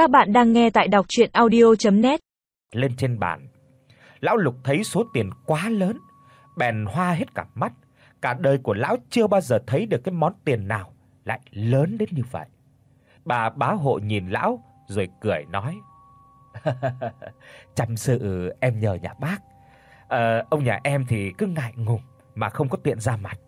Các bạn đang nghe tại đọc audio net Lên trên bàn. Lão Lục thấy số tiền quá lớn, bèn hoa hết cả mắt. Cả đời của lão chưa bao giờ thấy được cái món tiền nào lại lớn đến như vậy. Bà bá hộ nhìn lão rồi cười nói: "Chăm sự em nhờ nhà bác. Ờ ông nhà em thì cứ ngại ngùng mà không có tiện ra mặt.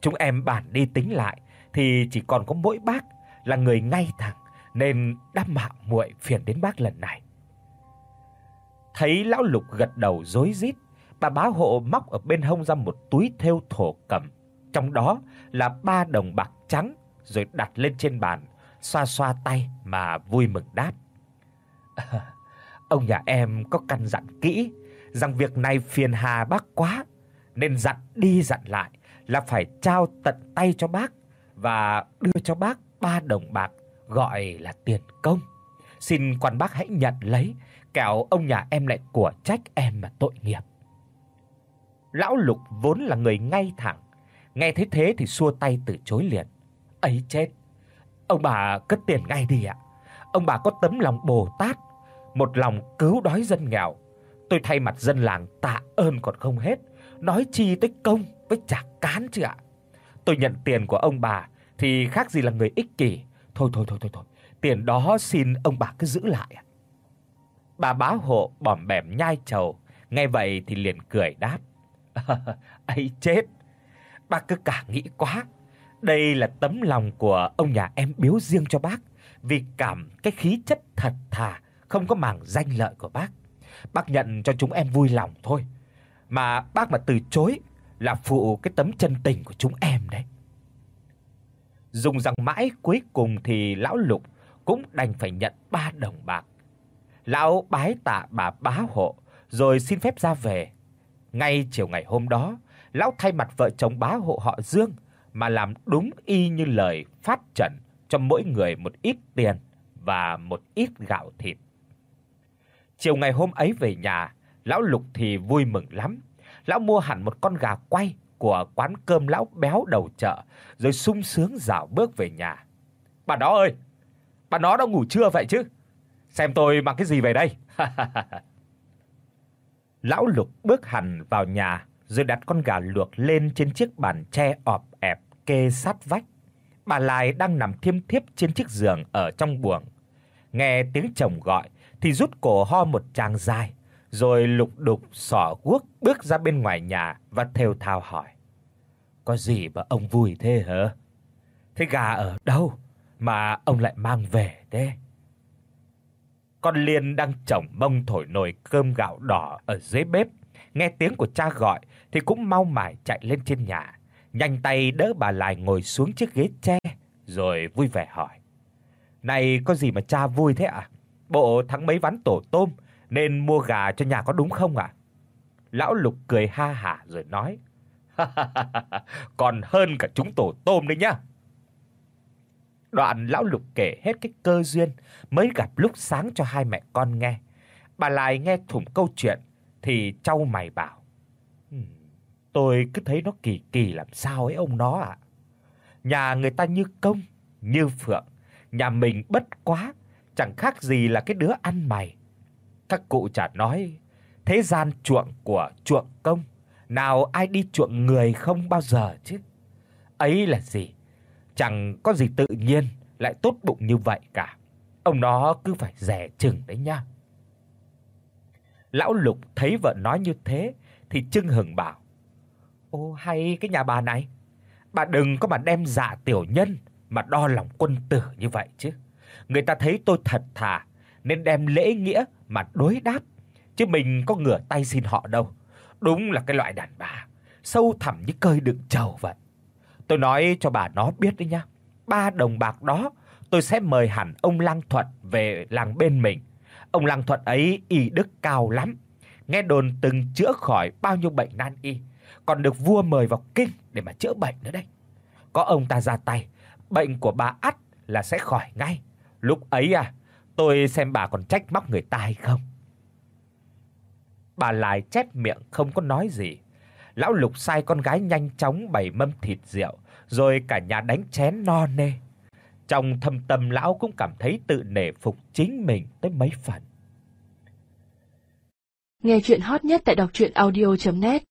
Chúng em bản đi tính lại thì chỉ còn có mỗi bác là người ngay thẳng nên đã mạo muội phiền đến bác lần này." Thấy lão Lục gật đầu rối rít, bà bá hộ móc ở bên hông ra một túi thêu thổ cẩm, trong đó là ba đồng bạc trắng rồi đặt lên trên bàn, xoa xoa tay mà vui mừng đáp. ông nhà em có căn dặn kỹ rằng việc này phiền hà bác quá, nên dặn đi dặn lại là phải trao tận tay cho bác và đưa cho bác ba đồng bạc gọi là tiền công. Xin quan bác hãy nhận lấy, kẻo ông nhà em lại của trách em mà tội nghiệp. Lão Lục vốn là người ngay thẳng, nghe thấy thế thì xua tay từ chối liền. Ấy chết. Ông bà cất tiền ngay đi ạ. Ông bà có tấm lòng Bồ Tát, một lòng cứu đói dân nghèo. Tôi thay mặt dân làng tạ ơn còn không hết, nói chi tới công với chả cán chứ ạ. Tôi nhận tiền của ông bà thì khác gì là người ích kỷ. Thôi thôi thôi thôi thôi, tiền đó xin ông bà cứ giữ lại ạ. Bà bá hộ bỏm bẻm nhai trầu, nghe vậy thì liền cười đáp: "Ấy chết, bác cứ cả nghĩ quá. Đây là tấm lòng của ông nhà em biếu riêng cho bác, vì cảm cái khí chất thật thà, không có màng danh lợi của bác. Bác nhận cho chúng em vui lòng thôi. Mà bác mà từ chối là phụ cái tấm chân tình của chúng em đấy." Dùng rằng mãi cuối cùng thì lão Lục cũng đành phải nhận ba đồng bạc. Lão bái tạ bà bá hộ rồi xin phép ra về. Ngay chiều ngày hôm đó, lão thay mặt vợ chồng bá hộ họ Dương mà làm đúng y như lời phát trần cho mỗi người một ít tiền và một ít gạo thịt. Chiều ngày hôm ấy về nhà, lão Lục thì vui mừng lắm. Lão mua hẳn một con gà quay của quán cơm lão béo đầu chợ, rồi sung sướng dạo bước về nhà. "Bà đó ơi, bà nó đã ngủ trưa vậy chứ? Xem tôi mang cái gì về đây?" lão Lục bước hẳn vào nhà, rồi đặt con gà luộc lên trên chiếc bàn tre ọp ẹp kê sát vách. Bà Lai đang nằm thiêm thiếp trên chiếc giường ở trong buồng. Nghe tiếng chồng gọi thì rút cổ ho một tràng dài, rồi lục đục xỏ guốc bước ra bên ngoài nhà và thều thào hỏi: "Có gì mà ông vui thế hả? Thế gà ở đâu mà ông lại mang về thế?" Con Liên đang chổng mông thổi nồi cơm gạo đỏ ở dưới bếp, nghe tiếng của cha gọi thì cũng mau mải chạy lên trên nhà, nhanh tay đỡ bà lại ngồi xuống chiếc ghế tre rồi vui vẻ hỏi: "Này có gì mà cha vui thế ạ? À? Bộ thắng mấy ván tổ tôm nên mua gà cho nhà có đúng không ạ?" À? Lão Lục cười ha hả rồi nói: "Còn hơn cả chúng tổ tôm đấy nhá." Đoạn lão Lục kể hết cái cơ duyên mới gặp lúc sáng cho hai mẹ con nghe. Bà lại nghe thủng câu chuyện thì chau mày bảo: tôi cứ thấy nó kỳ kỳ làm sao ấy ông nó ạ. Nhà người ta như công, như phượng, nhà mình bất quá, chẳng khác gì là cái đứa ăn mày. Các cụ chả nói thế gian chuộng của chuộng công, nào ai đi chuộng người không bao giờ chứ. Ấy là gì? Chẳng có gì tự nhiên lại tốt bụng như vậy cả. Ông nó cứ phải dè chừng đấy nha. Lão Lục thấy vợ nói như thế thì chưng hừng bảo: "Ô hay cái nhà bà này, bà đừng có mà đem dạ tiểu nhân mà đo lòng quân tử như vậy chứ. Người ta thấy tôi thật thà nên đem lễ nghĩa mà đối đáp, chứ mình có ngửa tay xin họ đâu. Đúng là cái loại đàn bà sâu thẳm như cơi đựng trầu vậy. Tôi nói cho bà nó biết đấy nhá. Ba đồng bạc đó tôi sẽ mời hẳn ông Lang Thuật về làng bên mình. Ông Lang Thuật ấy y đức cao lắm, nghe đồn từng chữa khỏi bao nhiêu bệnh nan y, còn được vua mời vào kinh để mà chữa bệnh nữa đấy. Có ông ta ra tay, bệnh của bà ắt là sẽ khỏi ngay. Lúc ấy à, tôi xem bà còn trách móc người ta hay không bà lại chép miệng không có nói gì. Lão Lục sai con gái nhanh chóng bày mâm thịt rượu, rồi cả nhà đánh chén no nê. Trong thâm tâm lão cũng cảm thấy tự nể phục chính mình tới mấy phần. Nghe truyện hot nhất tại doctruyenaudio.net